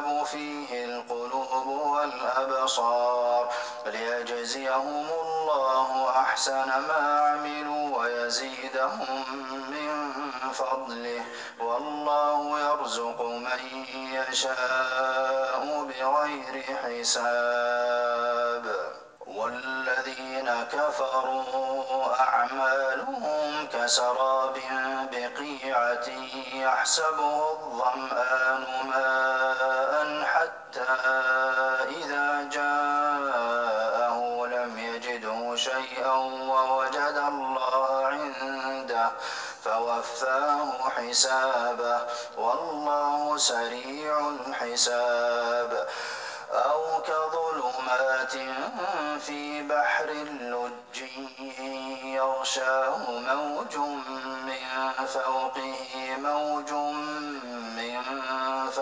تتقلب فيه القلوب والأبصار ليجزيهم الله أحسن ما عملوا ويزيدهم من فضله والله يرزق من يشاء بغير حساب والذين كفروا أعمالهم كسراب بقيعة يحسبه الظمآن ماء إذا جاءه لم يجده شيئا ووجد الله عنده فوفاه حسابه والله سريع الحساب. أو كظلمات في بحر لج يغشاه موج من فوقه موج من